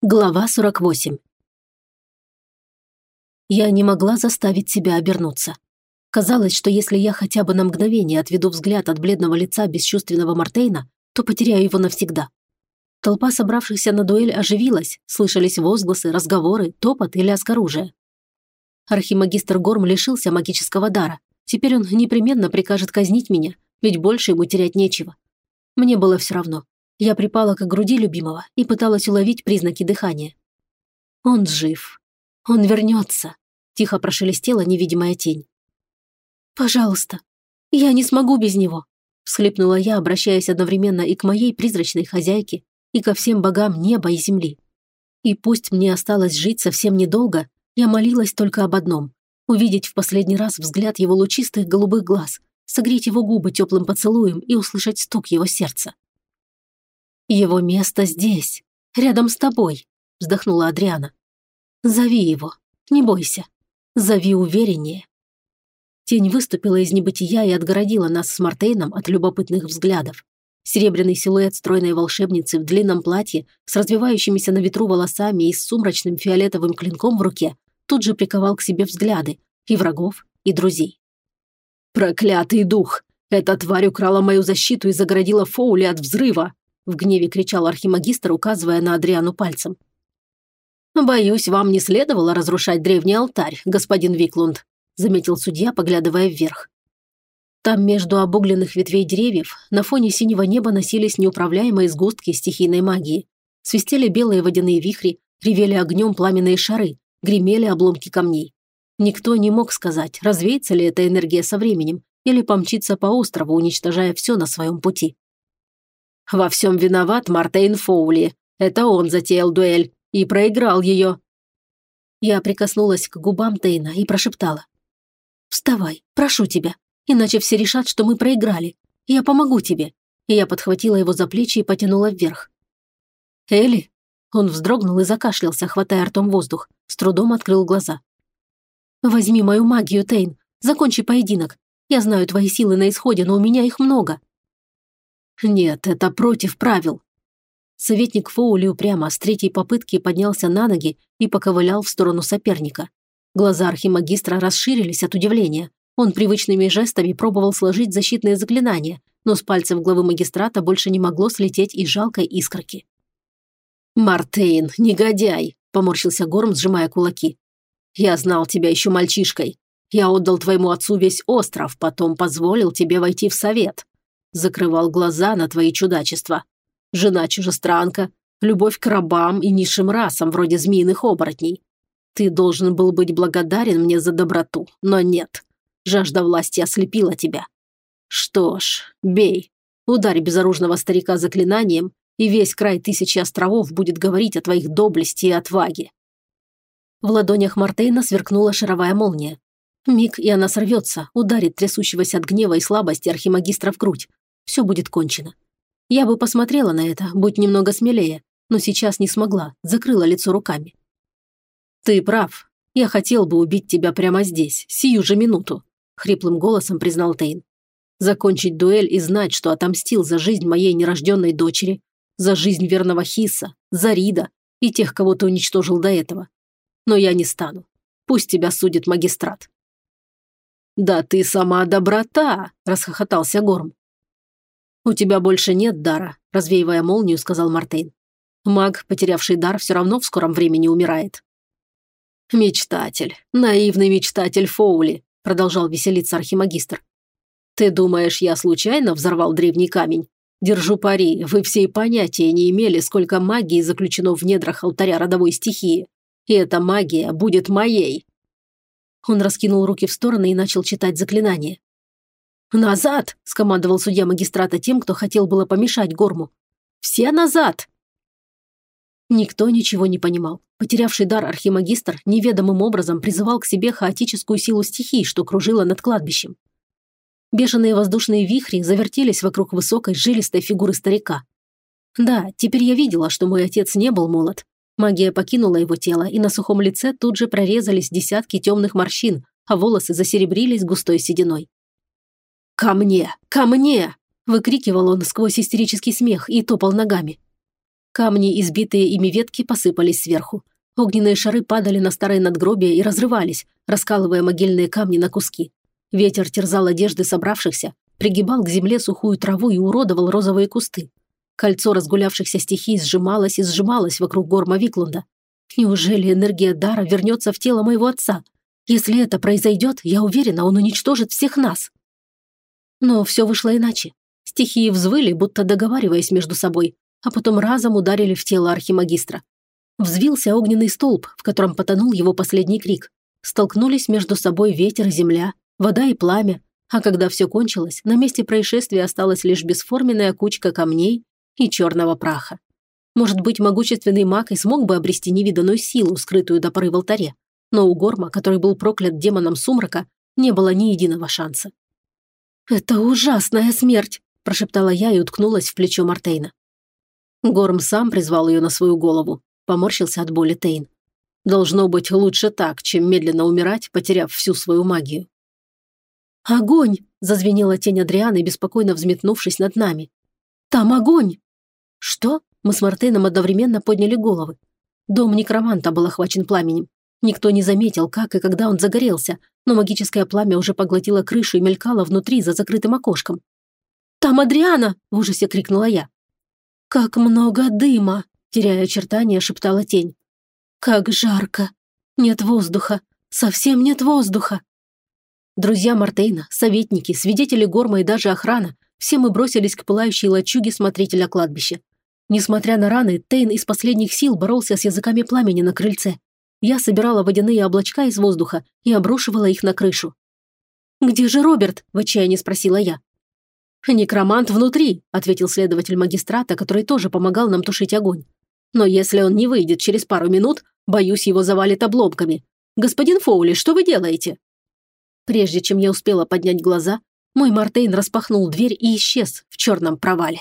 Глава 48 Я не могла заставить себя обернуться. Казалось, что если я хотя бы на мгновение отведу взгляд от бледного лица бесчувственного Мартейна, то потеряю его навсегда. Толпа собравшихся на дуэль оживилась, слышались возгласы, разговоры, топот и лязг оружия. Архимагистр Горм лишился магического дара. Теперь он непременно прикажет казнить меня, ведь больше ему терять нечего. Мне было все равно. Я припала к груди любимого и пыталась уловить признаки дыхания. «Он жив. Он вернется», – тихо прошелестела невидимая тень. «Пожалуйста, я не смогу без него», – всхлипнула я, обращаясь одновременно и к моей призрачной хозяйке, и ко всем богам неба и земли. И пусть мне осталось жить совсем недолго, я молилась только об одном – увидеть в последний раз взгляд его лучистых голубых глаз, согреть его губы теплым поцелуем и услышать стук его сердца. «Его место здесь, рядом с тобой», – вздохнула Адриана. «Зови его, не бойся. Зови увереннее». Тень выступила из небытия и отгородила нас с Мартейном от любопытных взглядов. Серебряный силуэт стройной волшебницы в длинном платье с развивающимися на ветру волосами и с сумрачным фиолетовым клинком в руке тут же приковал к себе взгляды и врагов, и друзей. «Проклятый дух! Эта тварь украла мою защиту и загородила Фоули от взрыва!» В гневе кричал архимагистр, указывая на Адриану пальцем. «Боюсь, вам не следовало разрушать древний алтарь, господин Виклунд», заметил судья, поглядывая вверх. Там между обугленных ветвей деревьев на фоне синего неба носились неуправляемые сгустки стихийной магии. Свистели белые водяные вихри, ревели огнем пламенные шары, гремели обломки камней. Никто не мог сказать, развеется ли эта энергия со временем или помчится по острову, уничтожая все на своем пути. Во всем виноват Мартейн Фоули. Это он затеял дуэль и проиграл ее. Я прикоснулась к губам Тейна и прошептала. «Вставай, прошу тебя, иначе все решат, что мы проиграли. Я помогу тебе». И я подхватила его за плечи и потянула вверх. «Элли?» Он вздрогнул и закашлялся, хватая ртом воздух. С трудом открыл глаза. «Возьми мою магию, Тейн. Закончи поединок. Я знаю твои силы на исходе, но у меня их много. «Нет, это против правил». Советник Фоули упрямо с третьей попытки поднялся на ноги и поковылял в сторону соперника. Глаза архимагистра расширились от удивления. Он привычными жестами пробовал сложить защитные заклинания, но с пальцев главы магистрата больше не могло слететь и жалкой искорки. «Мартейн, негодяй!» – поморщился Горм, сжимая кулаки. «Я знал тебя еще мальчишкой. Я отдал твоему отцу весь остров, потом позволил тебе войти в совет закрывал глаза на твои чудачества. Жена-чужестранка, любовь к рабам и низшим расам, вроде змеиных оборотней. Ты должен был быть благодарен мне за доброту, но нет. Жажда власти ослепила тебя. Что ж, бей. Ударь безоружного старика заклинанием, и весь край тысячи островов будет говорить о твоих доблести и отваге. В ладонях Мартейна сверкнула шаровая молния. Миг, и она сорвется, ударит трясущегося от гнева и слабости архимагистра в грудь, все будет кончено. Я бы посмотрела на это, будь немного смелее, но сейчас не смогла, закрыла лицо руками. «Ты прав. Я хотел бы убить тебя прямо здесь, сию же минуту», – хриплым голосом признал Тейн. «Закончить дуэль и знать, что отомстил за жизнь моей нерожденной дочери, за жизнь верного Хиса, за Рида и тех, кого ты уничтожил до этого. Но я не стану. Пусть тебя судит магистрат». «Да ты сама доброта!» – расхохотался Горм. «У тебя больше нет дара», – развеивая молнию, сказал Мартейн. «Маг, потерявший дар, все равно в скором времени умирает». «Мечтатель, наивный мечтатель Фоули», – продолжал веселиться архимагистр. «Ты думаешь, я случайно взорвал древний камень? Держу пари, вы все и понятия не имели, сколько магии заключено в недрах алтаря родовой стихии. И эта магия будет моей». Он раскинул руки в стороны и начал читать заклинание. «Назад!» – скомандовал судья магистрата тем, кто хотел было помешать Горму. «Все назад!» Никто ничего не понимал. Потерявший дар архимагистр неведомым образом призывал к себе хаотическую силу стихий, что кружила над кладбищем. Бешеные воздушные вихри завертелись вокруг высокой жилистой фигуры старика. Да, теперь я видела, что мой отец не был молод. Магия покинула его тело, и на сухом лице тут же прорезались десятки темных морщин, а волосы засеребрились густой сединой. «Ко мне! Ко мне!» – выкрикивал он сквозь истерический смех и топал ногами. Камни, избитые ими ветки, посыпались сверху. Огненные шары падали на старые надгробия и разрывались, раскалывая могильные камни на куски. Ветер терзал одежды собравшихся, пригибал к земле сухую траву и уродовал розовые кусты. Кольцо разгулявшихся стихий сжималось и сжималось вокруг горма Виклунда. Неужели энергия дара вернется в тело моего отца? Если это произойдет, я уверена, он уничтожит всех нас. Но все вышло иначе. Стихии взвыли, будто договариваясь между собой, а потом разом ударили в тело архимагистра. Взвился огненный столб, в котором потонул его последний крик. Столкнулись между собой ветер и земля, вода и пламя, а когда все кончилось, на месте происшествия осталась лишь бесформенная кучка камней и черного праха. Может быть, могущественный маг и смог бы обрести невиданную силу, скрытую до поры в алтаре, но у Горма, который был проклят демоном сумрака, не было ни единого шанса. «Это ужасная смерть!» – прошептала я и уткнулась в плечо Мартейна. Горм сам призвал ее на свою голову, поморщился от боли Тейн. Должно быть лучше так, чем медленно умирать, потеряв всю свою магию. «Огонь!» – зазвенела тень Адрианы, беспокойно взметнувшись над нами. «Там огонь!» «Что?» – мы с Мартейном одновременно подняли головы. Дом некроманта был охвачен пламенем. Никто не заметил, как и когда он загорелся, но магическое пламя уже поглотило крышу и мелькало внутри за закрытым окошком. «Там Адриана!» – в ужасе крикнула я. «Как много дыма!» – теряя очертания, шептала тень. «Как жарко! Нет воздуха! Совсем нет воздуха!» Друзья Мартейна, советники, свидетели Горма и даже охрана – все мы бросились к пылающей лачуге смотрителя кладбища. Несмотря на раны, Тейн из последних сил боролся с языками пламени на крыльце. Я собирала водяные облачка из воздуха и обрушивала их на крышу. «Где же Роберт?» – в отчаянии спросила я. «Некромант внутри», – ответил следователь магистрата, который тоже помогал нам тушить огонь. «Но если он не выйдет через пару минут, боюсь, его завалит обломками. Господин Фоули, что вы делаете?» Прежде чем я успела поднять глаза, мой Мартейн распахнул дверь и исчез в черном провале.